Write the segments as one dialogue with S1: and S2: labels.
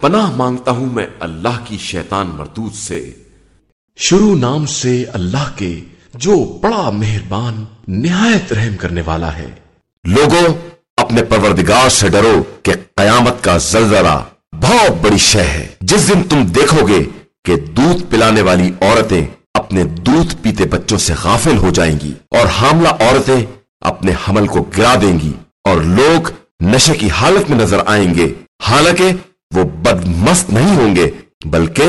S1: پناہ مانگتا ہوں میں اللہ کی شیطان مردود سے۔ شروع نام سے اللہ کے جو بڑا مہربان، نہایت رحم کرنے والا ہے۔
S2: لوگوں، اپنے پروردگار سے ڈرو کہ قیامت کا زلزلہ بہت بڑی شے ہے۔ جس دن تم دیکھو گے کہ دودھ پلانے والی عورتیں اپنے دودھ پیتے بچوں سے غافل ہو جائیں گی اور حاملہ عورتیں اپنے حمل کو گرا دیں گی اور لوگ نشے کی حالت میں نظر آئیں گے۔ حالانکہ وہ بدمست نہیں ہوں گے، بلکہ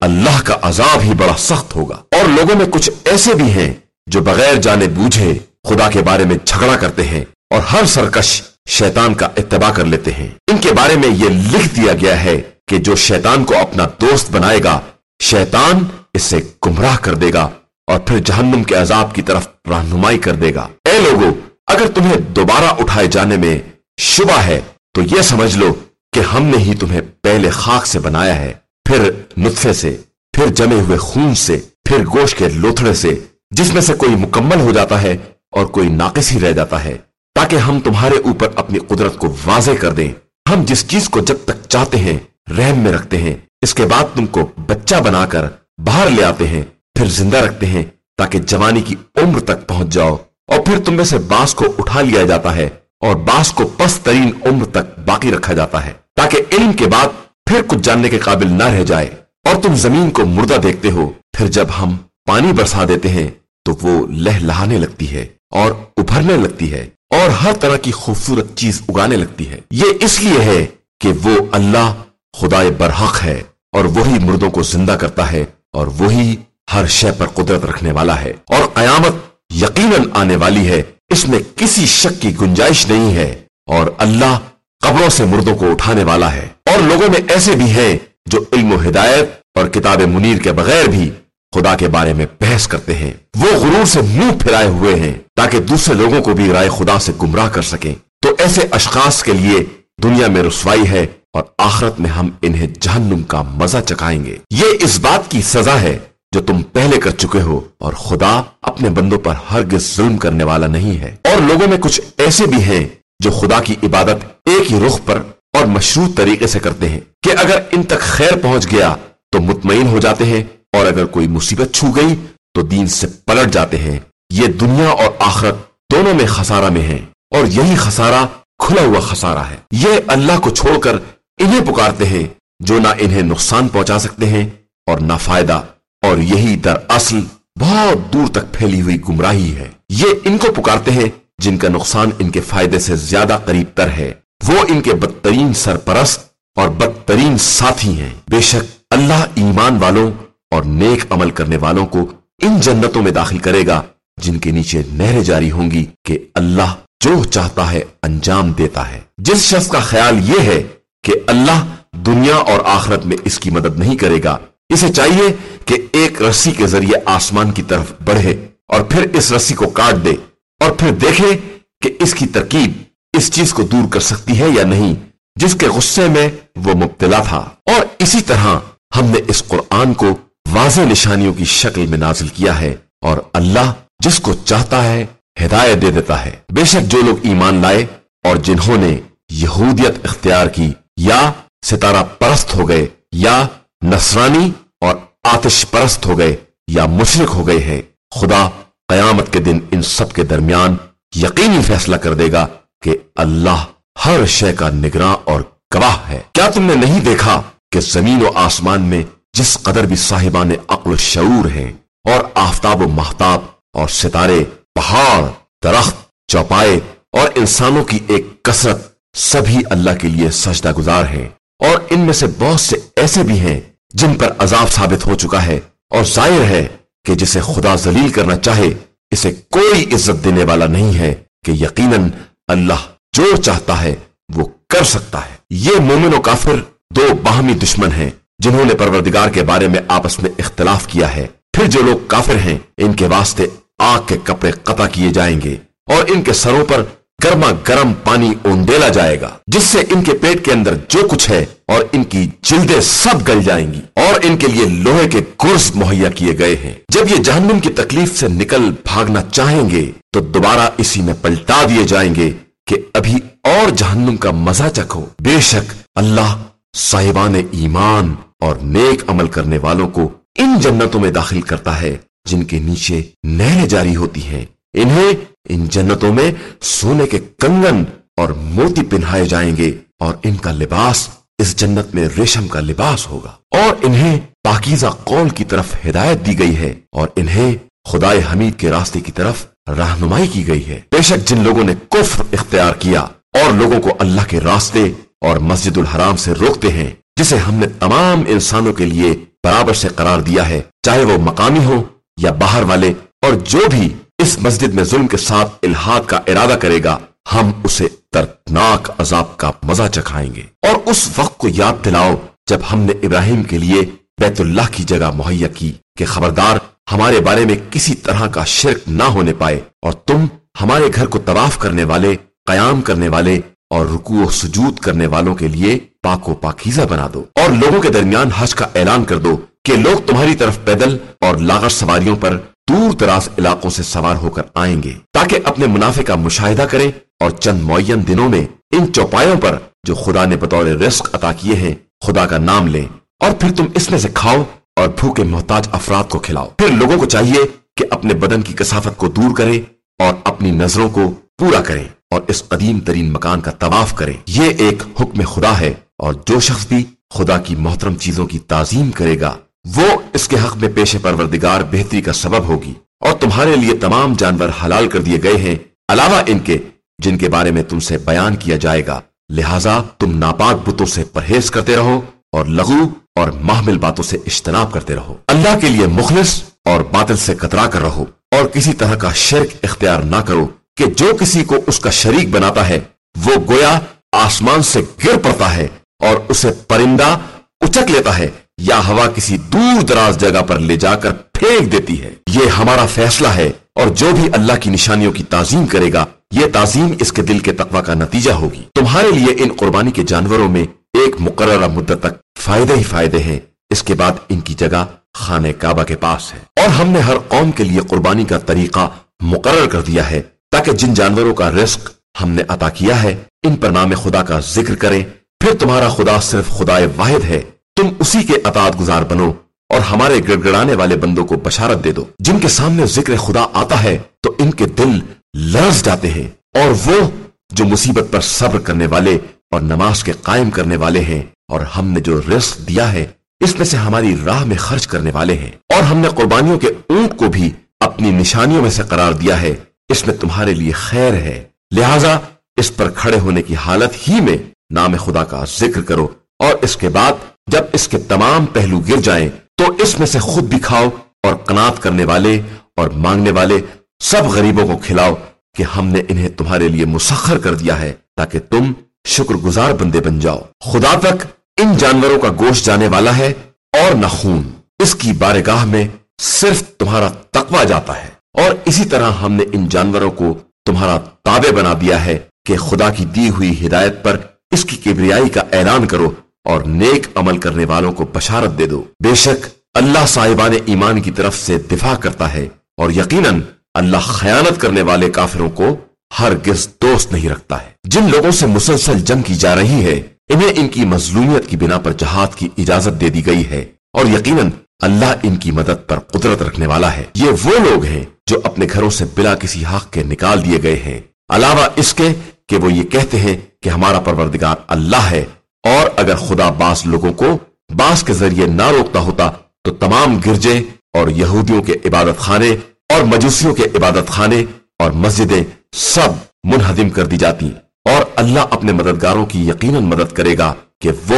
S2: اللہ کا عذاب ہی بڑا سخت ہوگا۔ اور لوگوں میں کچھ ایسے بھی ہیں جو بغیر جانے بوجھے خدا کے بارے میں جھگڑا کرتے ہیں اور ہر سرکش شیطان کا اتباع کر لیتے ہیں۔ ان کے بارے میں یہ لکھ دیا گیا ہے کہ جو شیطان کو اپنا دوست بنائے گا، شیطان اسے گمراہ کر دے گا اور پھر جہنم کے عذاب کی طرف رہنمائی کر دے گا۔ اے لوگوں اگر تمہیں دوبارہ اٹھائے جانے میں شبہ ہے، تو یہ سمجھ لو کہ ہم نے ہی تمہیں پہلے خاک سے بنایا ہے، پھر نطفے سے، پھر جمے ہوئے خون سے، پھر گوشت کے لوتھڑے سے، جس میں سے کوئی مکمل ہو جاتا ہے اور کوئی ناقص ہی رہ جاتا ہے، تاکہ ہم تمہارے اوپر اپنی قدرت کو واضح کر دیں۔ ہم جس چیز کو جب تک چاہتے ہیں، رحم میں رکھتے ہیں۔ اس کے بعد تم کو بچہ بنا کر باہر لے آتے ہیں، پھر زندہ رکھتے ہیں، تاکہ جوانی کی عمر تک پہنچ جاؤ۔ اور پھر تم میں سے باس کو اٹھا لیا جاتا ہے اور باس کو پس ترین عمر تک باقی رکھا جاتا ہے۔ تاکہ علم کے بعد پھر کچھ جاننے کے قابل نہ رہ جائے۔ اور تم زمین کو مردہ دیکھتے ہو، پھر جب ہم پانی برسا دیتے ہیں، تو وہ لہ لہانے لگتی ہے اور ابھرنے لگتی ہے اور ہر طرح کی خوبصورت چیز اگانے لگتی ہے۔ یہ اس لیے ہے کہ وہ اللہ خدا برحق ہے اور وہی مردوں کو زندہ کرتا ہے اور وہی ہر شے پر قدرت رکھنے والا ہے۔ اور قیامت یقیناً آنے والی ہے، اس میں کسی شک کی گنجائش نہیں ہے اور اللہ قبروں سے مردوں کو اٹھانے والا ہے۔ اور لوگوں میں ایسے بھی ہیں جو علم و ہدایت اور کتاب منیر کے بغیر بھی خدا کے بارے میں بحث کرتے ہیں۔ وہ غرور سے منہ پھرائے ہوئے ہیں تاکہ دوسرے لوگوں کو بھی رائے خدا سے گمراہ کر سکیں۔ تو ایسے اشخاص کے لیے دنیا میں رسوائی ہے اور آخرت میں ہم انہیں جہنم کا مزہ چکائیں گے۔ یہ اس بات کی سزا ہے جو تم پہلے کر چکے ہو اور خدا اپنے بندوں پر ہرگز ظلم کرنے والا نہیں ہے۔ اور لوگوں میں کچھ ایسے بھی ہیں جو خدا کی عبادت ایک ہی رخ پر اور مشروط طریقے سے کرتے ہیں کہ اگر ان تک خیر پہنچ گیا تو مطمئن ہو جاتے ہیں اور اگر کوئی مصیبت چھو گئی تو دین سے پلٹ جاتے ہیں۔ یہ دنیا اور آخرت دونوں میں خسارہ میں ہیں اور یہی خسارہ کھلا ہوا خسارہ ہے۔ یہ اللہ کو چھوڑ کر انہیں پکارتے ہیں جو نہ انہیں نقصان پہنچا سکتے ہیں اور نہ فائدہ اور یہی در اصل بہت دور تک پھیلی ہوئی گمراہی ہے۔ یہ ان کو پکارتے ہیں جن کا نقصان ان کے فائدے سے زیادہ قریب تر ہے۔ وہ ان کے بدترین سرپرست اور بدترین ساتھی ہیں۔ بے شک اللہ ایمان والوں اور نیک عمل کرنے والوں کو ان جنتوں میں داخل کرے گا، جن کے نیچے نہریں جاری ہوں گی کہ اللہ جو چاہتا ہے انجام دیتا ہے۔ جس شخص کا خیال یہ ہے کہ اللہ دنیا اور آخرت میں اس کی مدد نہیں کرے گا، اسے چاہیے کہ ایک رسی کے ذریعے آسمان کی طرف بڑھے اور پھر اس رسی کو کاٹ دے۔ اور پھر دیکھے کہ اس کی ترکیب اس چیز کو دور کر سکتی ہے یا نہیں، جس کے غصے میں وہ مبتلا تھا۔ اور اسی طرح ہم نے اس قرآن کو واضح نشانیوں کی شکل میں نازل کیا ہے اور اللہ جس کو چاہتا ہے ہدایت دے دیتا ہے۔ بے شک جو لوگ ایمان لائے اور جنہوں نے یہودیت اختیار کی، یا ستارہ پرست ہو گئے، یا نصرانی اور آتش پرست ہو گئے، یا مشرق ہو گئے ہیں۔ خدا قیامت کے دن ان سب کے درمیان یقینی فیصلہ کر دے گا کہ اللہ ہر شے کا نگراں اور گواہ ہے۔ کیا تم نے نہیں دیکھا کہ زمین و آسمان میں جس قدر بھی صاحبان عقل و شعور ہیں اور آفتاب و محتاب اور ستارے، پہاڑ، درخت، چوپائے اور انسانوں کی ایک کثرت سبھی اللہ کے لیے سجدہ گزار ہیں اور ان میں سے بہت سے ایسے بھی ہیں جن پر عذاب ثابت ہو چکا ہے اور ظاہر ہے کہ جسے خدا ذلیل کرنا چاہے، اسے کوئی عزت دینے والا نہیں ہے کہ یقیناً اللہ جو چاہتا ہے وہ کر سکتا ہے۔ یہ مومن و کافر دو باہمی دشمن ہیں، جنہوں نے پروردگار کے بارے میں آپس میں اختلاف کیا ہے۔ پھر جو لوگ کافر ہیں، ان کے واسطے آگ کے کپڑے قطع کیے جائیں گے اور ان کے سروں پر گرما گرم پانی اوندیلا جائے گا، جس سے ان کے پیٹ کے اندر جو کچھ ہے اور ان کی جلدیں سب گل جائیں گی۔ اور ان کے لیے لوہے کے گرز مہیا کیے گئے ہیں۔ جب یہ جہنم کی تکلیف سے نکل بھاگنا چاہیں گے، تو دوبارہ اسی میں پلٹا دیے جائیں گے کہ ابھی اور جہنم کا مزہ چکھو۔ بے شک اللہ صاحبان ایمان اور نیک عمل کرنے والوں کو ان جنتوں میں داخل کرتا ہے، جن کے نیچے نہریں جاری ہوتی ہیں۔ انہیں ان جنتوں میں سونے کے کنگن اور موتی پہنائے جائیں گے اور ان کا لباس اس جنت میں ریشم کا لباس ہوگا۔ اور انہیں پاکیزہ قول کی طرف ہدایت دی گئی ہے اور انہیں خدائے حمید کے راستے کی طرف رہنمائی کی گئی ہے۔ بے شک جن لوگوں نے کفر اختیار کیا اور لوگوں کو اللہ کے راستے اور مسجد الحرام سے روکتے ہیں، جسے ہم نے تمام انسانوں کے لیے برابر سے قرار دیا ہے، چاہے وہ مقامی ہو یا باہر والے اور جو بھی اس مسجد میں ظلم کے ساتھ الحاد کا ارادہ کرے گا، ہم اسے دردناک عذاب کا مزہ چکھائیں گے۔ اور اس وقت کو یاد دلاؤ جب ہم نے ابراہیم کے لیے بیت اللہ کی جگہ مہیا کی کہ خبردار ہمارے بارے میں کسی طرح کا شرک نہ ہونے پائے اور تم ہمارے گھر کو طواف کرنے والے، قیام کرنے والے اور رکوع و سجود کرنے والوں کے لیے پاک و پاکیزہ بنا دو۔ اور لوگوں کے درمیان حج کا اعلان کر دو کہ لوگ تمہاری طرف پیدل اور لاغر سواریوں پر دور دراز علاقوں سے سوار ہو کر آئیں گے تاکہ اپنے منافع کا مشاہدہ کریں اور چند معین دنوں میں ان چوپایوں پر جو خدا نے بطور رزق عطا کیے ہیں، خدا کا نام لیں اور پھر تم اس میں سے کھاؤ اور بھوکے محتاج افراد کو کھلاؤ۔ پھر لوگوں کو چاہیے کہ اپنے بدن کی کسافت کو دور کریں اور اپنی نظروں کو پورا کریں اور اس قدیم ترین مکان کا طواف کریں۔ یہ ایک حکم خدا ہے اور جو شخص بھی خدا کی محترم چیزوں کی تعظیم کرے گا وہ اس کے حق میں پیش پروردگار بہتری کا سبب ہوگی اور تمہارے لیے تمام جانور حلال کر دیے گئے ہیں، علاوہ ان کے، جن کے بارے میں تم سے بیان کیا جائے گا۔ لہذا تم ناپاک بتوں سے پرہیز کرتے رہو اور لغو اور محمل باتوں سے اجتناب کرتے رہو۔ اللہ کے لیے مخلص اور باطل سے کترا کر رہو اور کسی طرح کا شرک اختیار نہ کرو کہ جو کسی کو اس کا شریک بناتا ہے، وہ گویا آسمان سے گر پڑتا ہے اور اسے پرندہ اچک لیتا ہے۔ یا ہوا کسی دور دراز جگہ پر لے جا کر پھینک دیتی ہے۔ یہ ہمارا فیصلہ ہے اور جو بھی اللہ کی نشانیوں کی تعظیم کرے گا، یہ تعظیم اس کے دل کے تقوی کا نتیجہ ہوگی۔ تمہارے لیے ان قربانی کے جانوروں میں ایک مقررہ مدت تک فائدے ہی فائدے ہیں اس کے بعد ان کی جگہ خانہ کعبہ کے پاس ہے۔ اور ہم نے ہر قوم کے لیے قربانی کا طریقہ مقرر کر دیا ہے تاکہ جن جانوروں کا رزق ہم نے عطا کیا ہے، ان پر نام خدا کا ذکر کریں۔ پھر تمہارا خدا صرف خدا واحد ہے۔ تم اسی کے اطاعت گزار بنو اور ہمارے گڑ گڑانے والے بندوں کو بشارت دے دو۔ جن کے سامنے ذکر خدا آتا ہے، تو ان کے دل لرز جاتے ہیں اور وہ جو مصیبت پر صبر کرنے والے اور نماز کے قائم کرنے والے ہیں اور ہم نے جو رزق دیا ہے، اس میں سے ہماری راہ میں خرچ کرنے والے ہیں۔ اور ہم نے قربانیوں کے اونٹ کو بھی اپنی نشانیوں میں سے قرار دیا ہے، اس میں تمہارے لیے خیر ہے۔ لہذا اس پر کھڑے ہونے کی حالت ہی میں نام خدا کا ذکر کرو اور اس کے بعد جب اس کے تمام پہلو گر جائیں تو اس میں سے خود بھی کھاؤ اور قناط کرنے والے اور مانگنے والے سب غریبوں کو کھلاؤ کہ ہم نے انہیں تمہارے لیے مسخر کر دیا ہے تاکہ تم شکر گزار بندے بن جاؤ۔ خدا تک ان جانوروں کا گوشت جانے والا ہے اور نہ خون۔ اس کی بارگاہ میں صرف تمہارا تقوی جاتا ہے۔ اور اسی طرح ہم نے ان جانوروں کو تمہارا تابع بنا دیا ہے کہ خدا کی دی ہوئی ہدایت پر اس کی کبریائی کا اعلان کرو۔ اور نیک عمل کرنے والوں کو بشارت دے دو۔ بے شک اللہ صاحبان ایمان کی طرف سے دفاع کرتا ہے اور یقیناً اللہ خیانت کرنے والے کافروں کو ہر گز دوست نہیں رکھتا ہے۔ جن لوگوں سے مسلسل جنگ کی جا رہی ہے، انہیں ان کی مظلومیت کی بنا پر جہاد کی اجازت دے دی گئی ہے۔ اور یقیناً اللہ ان کی مدد پر قدرت رکھنے والا ہے۔ یہ وہ لوگ ہیں جو اپنے گھروں سے بلا کسی حق کے نکال دیے گئے ہیں۔ علاوہ اس کے کہ وہ یہ کہتے ہیں کہ ہمارا پروردگار اللہ ہے اور اگر خدا باس لوگوں کو باس کے ذریعے نہ روکتا ہوتا تو تمام گرجے اور یہودیوں کے عبادت خانے اور مجوسیوں کے عبادت خانے اور مسجدیں سب منہدم کر دی جاتی اور اللہ اپنے مددگاروں کی یقیناً مدد کرے گا کہ وہ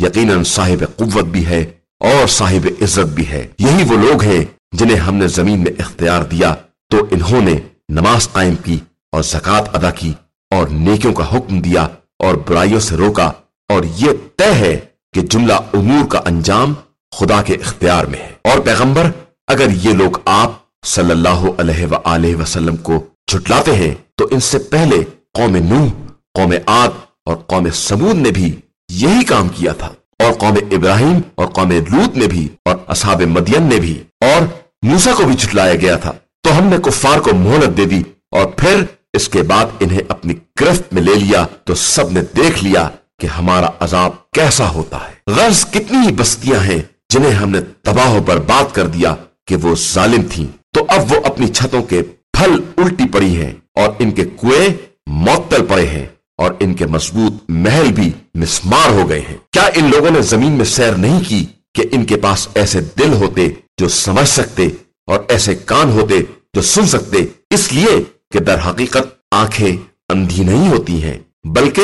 S2: یقیناً صاحب قوت بھی ہے اور صاحب عزت بھی ہے۔ یہی وہ لوگ ہیں جنہیں ہم نے زمین میں اختیار دیا تو انہوں نے نماز قائم کی اور زکوٰۃ ادا کی اور نیکیوں کا حکم دیا اور برائیوں سے روکا اور یہ طے ہے کہ جملہ امور کا انجام خدا کے اختیار میں ہے۔ اور پیغمبر، اگر یہ لوگ آپ صلی اللہ علیہ وآلہ وسلم کو چھٹلاتے ہیں، تو ان سے پہلے قوم نوح، قوم آد اور قوم سمود نے بھی یہی کام کیا تھا۔ اور قوم ابراہیم اور قوم لوت نے بھی اور اصحاب مدین نے بھی۔ اور موسا کو بھی چھٹلایا گیا تھا۔ تو ہم نے کفار کو مہلت دے دی اور پھر اس کے بعد انہیں اپنی گرفت میں لے لیا، تو سب نے دیکھ لیا کہ ہمارا عذاب کیسا ہوتا ہے۔ غرض کتنی ہی بستیاں ہیں جنہیں ہم نے تباہ و برباد کر دیا کہ وہ ظالم تھیں۔ تو اب وہ اپنی چھتوں کے پھل الٹی پڑی ہیں اور ان کے کنویں معطل پڑے ہیں اور ان کے مضبوط محل بھی مسمار ہو گئے ہیں۔ کیا ان لوگوں نے زمین میں سیر نہیں کی کہ ان کے پاس ایسے دل ہوتے جو سمجھ سکتے اور ایسے کان ہوتے جو سن سکتے؟ اس لیے کہ در حقیقت آنکھیں اندھی نہیں ہوتی ہیں، بلکہ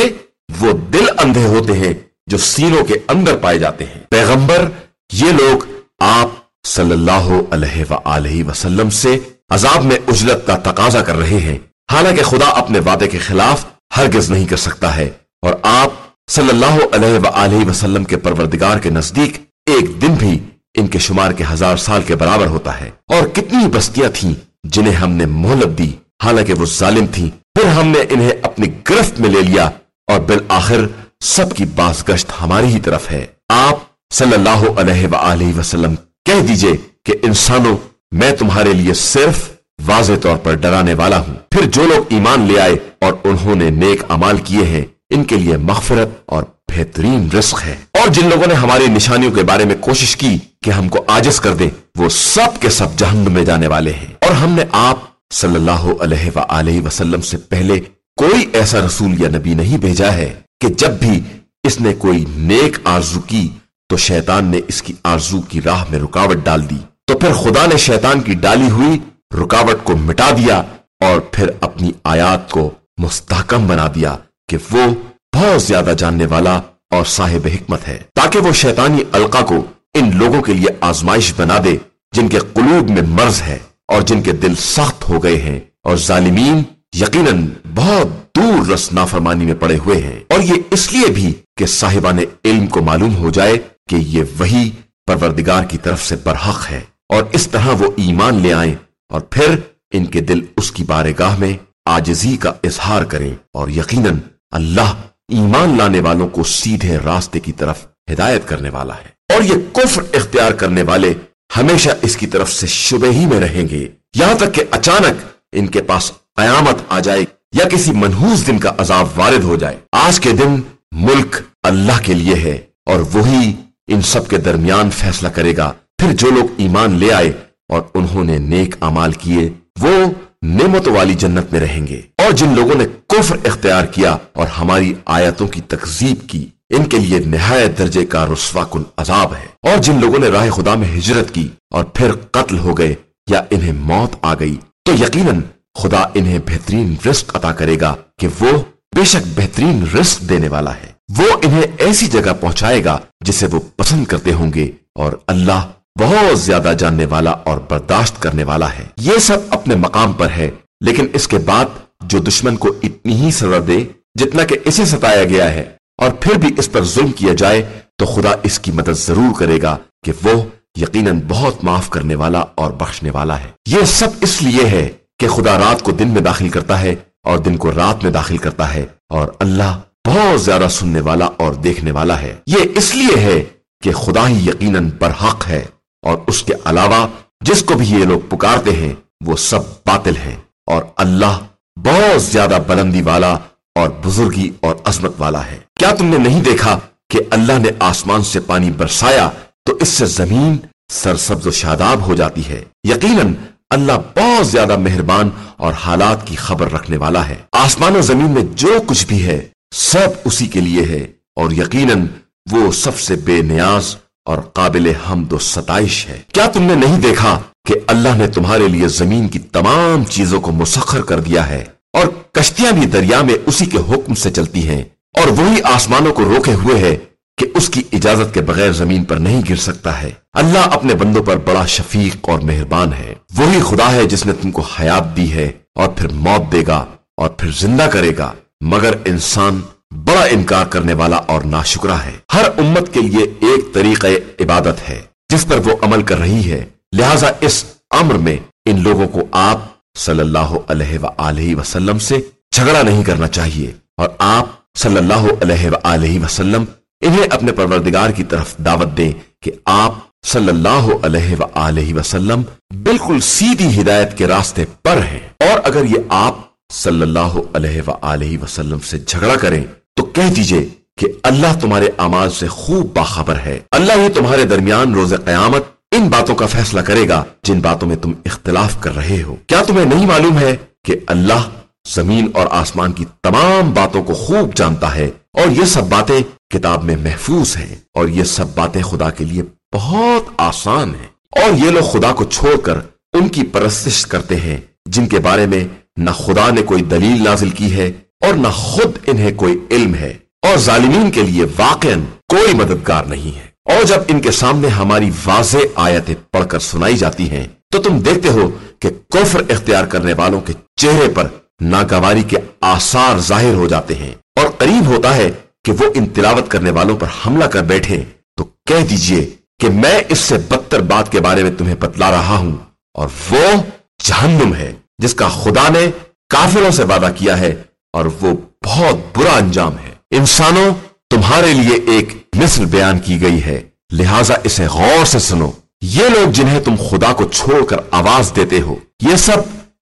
S2: وہ دل اندھے ہوتے ہیں جو سینوں کے اندر پائے جاتے ہیں۔ پیغمبر، یہ لوگ آپ صلی اللہ علیہ وآلہ وسلم سے عذاب میں اجلت کا تقاضا کر رہے ہیں۔ حالانکہ خدا اپنے وعدے کے خلاف ہرگز نہیں کر سکتا ہے۔ اور آپ صلی اللہ علیہ وآلہ وسلم کے پروردگار کے نزدیک ایک دن بھی ان کے شمار کے ہزار سال کے برابر ہوتا ہے۔ اور کتنی بستیاں تھیں جنہیں ہم نے مہلت دی۔ حالانکہ وہ ظالم تھیں، پھر ہم نے انہیں اپنی گرفت میں لے لیا۔ اور بالآخر سب کی باز گشت ہماری ہی طرف ہے۔ آپ صلی اللہ علیہ وآلہ وسلم کہہ دیجیے کہ انسانوں، میں تمہارے لیے صرف واضح طور پر ڈرانے والا ہوں۔ پھر جو لوگ ایمان لے آئے اور انہوں نے نیک امال کیے ہیں، ان کے لیے مغفرت اور بہترین رزق ہے۔ اور جن لوگوں نے ہماری نشانیوں کے بارے میں کوشش کی کہ ہم کو آجز کر دیں، وہ سب کے سب جہنم میں جانے والے ہیں۔ اور ہم نے آپ صلی اللہ علیہ وآلہ وسلم سے پہلے کوئی ایسا رسول یا نبی نہیں بھیجا ہے کہ جب بھی اس نے کوئی نیک آرزو کی تو شیطان نے اس کی آرزو کی راہ میں رکاوٹ ڈال دی۔ تو پھر خدا نے شیطان کی ڈالی ہوئی رکاوٹ کو مٹا دیا اور پھر اپنی آیات کو مستحکم بنا دیا کہ وہ بہت زیادہ جاننے والا اور صاحب حکمت ہے۔ تاکہ وہ شیطانی القا کو ان لوگوں کے لیے آزمائش بنا دے جن کے قلوب میں مرض ہے اور جن کے دل سخت ہو گئے ہیں اور ظالمین یقیناً بہت دور رس نافرمانی میں پڑے ہوئے ہیں۔ اور یہ اس لیے بھی کہ صاحبان علم کو معلوم ہو جائے کہ یہ وہی پروردگار کی طرف سے برحق ہے۔ اور اس طرح وہ ایمان لے آئیں اور پھر ان کے دل اس کی بارگاہ میں آجزی کا اظہار کریں۔ اور یقیناً اللہ ایمان لانے والوں کو سیدھے راستے کی طرف ہدایت کرنے والا ہے۔ اور یہ کفر اختیار کرنے والے ہمیشہ اس کی طرف سے شبہ ہی میں رہیں گے۔ یہاں تک کہ اچانک ان کے پاس قیامت آ جائے یا کسی منحوس دن کا عذاب وارد ہو جائے۔ آج کے دن ملک اللہ کے لیے ہے اور وہی ان سب کے درمیان فیصلہ کرے گا۔ پھر جو لوگ ایمان لے آئے اور انہوں نے نیک امال کیے، وہ نعمت والی جنت میں رہیں گے۔ اور جن لوگوں نے کفر اختیار کیا اور ہماری آیتوں کی تقزیب کی، ان کے لیے نہایت درجے کا رسوا کن عذاب ہے۔ اور جن لوگوں نے راہ خدا میں ہجرت کی اور پھر قتل ہو گئے یا انہیں موت آ گئی، تو یقیناً خدا انہیں بہترین رزق عطا کرے گا کہ وہ بے شک بہترین رزق دینے والا ہے۔ وہ انہیں ایسی جگہ پہنچائے گا جسے وہ پسند کرتے ہوں گے اور اللہ بہت زیادہ جاننے والا اور برداشت کرنے والا ہے۔ یہ سب اپنے مقام پر ہے، لیکن اس کے بعد جو دشمن کو اتنی ہی سزا دے جتنا کہ اسے ستایا گیا ہے اور پھر بھی اس پر ظلم کیا جائے، تو خدا اس کی مدد ضرور کرے گا کہ وہ یقیناً بہت معاف کرنے والا اور بخشنے والا ہے۔ یہ سب اس لیے ہے کہ خدا رات کو دن میں داخل کرتا ہے اور دن کو رات میں داخل کرتا ہے اور اللہ بہت زیادہ سننے والا اور دیکھنے والا ہے۔ یہ اس لیے ہے کہ خدا ہی یقیناً برحق ہے اور اس کے علاوہ جس کو بھی یہ لوگ پکارتے ہیں وہ سب باطل ہیں اور اللہ بہت زیادہ بلندی والا اور بزرگی اور عظمت والا ہے۔ کیا تم نے نہیں دیکھا کہ اللہ نے آسمان سے پانی برسایا تو اس سے زمین سرسبز و شاداب ہو جاتی ہے؟ یقیناً اللہ بہت زیادہ مہربان اور حالات کی خبر رکھنے والا ہے۔ آسمان و زمین میں جو کچھ بھی ہے، سب اسی کے لیے ہے اور یقیناً وہ سب سے بے نیاز اور قابل حمد و ستائش ہے۔ کیا تم نے نہیں دیکھا کہ اللہ نے تمہارے لیے زمین کی تمام چیزوں کو مسخر کر دیا ہے اور کشتیاں بھی دریا میں اسی کے حکم سے چلتی ہیں اور وہی آسمانوں کو روکے ہوئے ہے کہ اس کی اجازت کے بغیر زمین پر نہیں گر سکتا ہے۔ اللہ اپنے بندوں پر بڑا شفیق اور مہربان ہے۔ وہی خدا ہے جس نے تم کو حیات دی ہے اور پھر موت دے گا اور پھر زندہ کرے گا۔ مگر انسان بڑا انکار کرنے والا اور ناشکرا ہے۔ ہر امت کے لیے ایک طریقہ عبادت ہے۔ جس پر وہ عمل کر رہی ہے۔ لہذا اس امر میں ان لوگوں کو آپ صلی اللہ علیہ وآلہ وسلم سے جھگڑا نہیں کرنا چاہیے۔ اور آپ صلی اللہ علیہ وآلہ وسلم انہیں اپنے پروردگار کی طرف دعوت دیں کہ آپ صلی اللہ علیہ وآلہ وسلم بالکل سیدھی ہدایت کے راستے پر ہیں۔ اور اگر یہ آپ صلی اللہ علیہ وآلہ وسلم سے جھگڑا کریں، تو کہہ دیجیے کہ اللہ تمہارے اعمال سے خوب باخبر ہے۔ اللہ ہی تمہارے درمیان روز قیامت ان باتوں کا فیصلہ کرے گا جن باتوں میں تم اختلاف کر رہے ہو۔ کیا تمہیں نہیں معلوم ہے کہ اللہ زمین اور آسمان کی تمام باتوں کو خوب جانتا ہے اور یہ سب باتیں کتاب میں محفوظ ہیں اور یہ سب باتیں خدا کے لیے بہت آسان ہیں۔ اور یہ لوگ خدا کو چھوڑ کر ان کی پرستش کرتے ہیں، جن کے بارے میں نہ خدا نے کوئی دلیل نازل کی ہے اور نہ خود انہیں کوئی علم ہے۔ اور ظالمین کے لیے واقع کوئی مددگار نہیں ہے۔ اور جب ان کے سامنے ہماری واضح آیتیں پڑھ کر سنائی جاتی ہیں، تو تم دیکھتے ہو کہ کفر اختیار کرنے والوں کے چہرے پر ناگواری کے آثار ظاہر ہو جاتے ہیں۔ اور قریب ہوتا ہے کہ وہ ان تلاوت کرنے والوں پر حملہ کر بیٹھے، تو کہہ دیجیے کہ میں اس سے بدتر بات کے بارے میں تمہیں بتلا رہا ہوں، اور وہ جہنم ہے، جس کا خدا نے کافروں سے وعدہ کیا ہے، اور وہ بہت برا انجام ہے۔ انسانوں، تمہارے لیے ایک مثل بیان کی گئی ہے، لہذا اسے غور سے سنو۔ یہ لوگ جنہیں تم خدا کو چھوڑ کر آواز دیتے ہو، یہ سب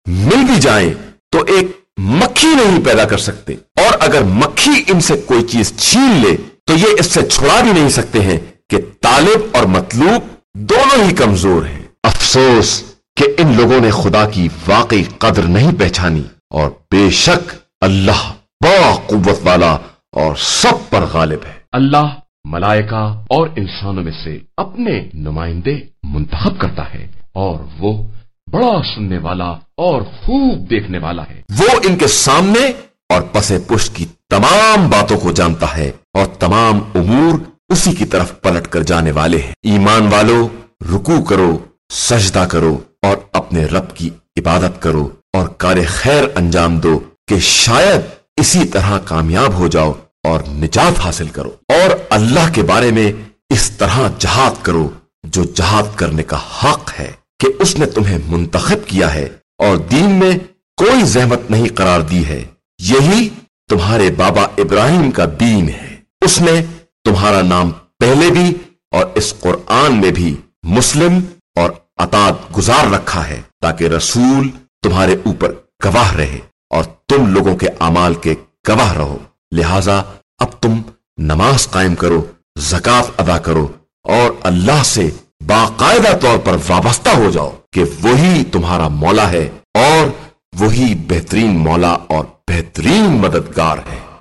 S2: مل بھی جائیں تو ایک مکھی نہیں پیدا کر سکتے۔ اور اگر مکھی ان سے کوئی چیز چھین لے تو یہ اس سے چھڑا بھی نہیں سکتے ہیں کہ طالب اور مطلوب دونوں ہی کمزور ہیں۔ افسوس کہ ان لوگوں نے خدا کی واقعی قدر نہیں پہچانی اور بے شک اللہ با قوت والا اور سب پر غالب ہے۔
S1: اللہ ملائکہ اور انسانوں میں سے اپنے نمائندے منتخب کرتا ہے اور وہ بڑا سننے والا اور خوب دیکھنے والا ہے۔
S2: وہ ان کے سامنے اور پسے پشت کی تمام باتوں کو جانتا ہے اور تمام امور اسی کی طرف پلٹ کر جانے والے ہیں۔ ایمان والو رکو کرو، سجدہ کرو اور اپنے رب کی عبادت کرو اور کار خیر انجام دو کہ شاید اسی طرح کامیاب ہو جاؤ اور نجات حاصل کرو۔ اور اللہ کے بارے میں اس طرح جہاد کرو جو جہاد کرنے کا حق ہے کہ اس نے تمہیں منتخب کیا ہے اور دین میں کوئی زحمت نہیں قرار دی ہے۔ یہی تمہارے بابا ابراہیم کا دین ہے۔ اس نے تمہارا نام پہلے بھی اور اس قرآن میں بھی مسلم اور اطاعت گزار رکھا ہے تاکہ رسول تمہارے اوپر گواہ رہے اور تم لوگوں کے اعمال کے گواہ رہو۔ لہذا اب تم نماز قائم کرو زکات ادا کرو اور اللہ سے باقاعدہ طور پر وابستہ ہو جاؤ کہ وہی تمہارا مولا ہے اور وہی بہترین مولا اور بہترین مددگار ہے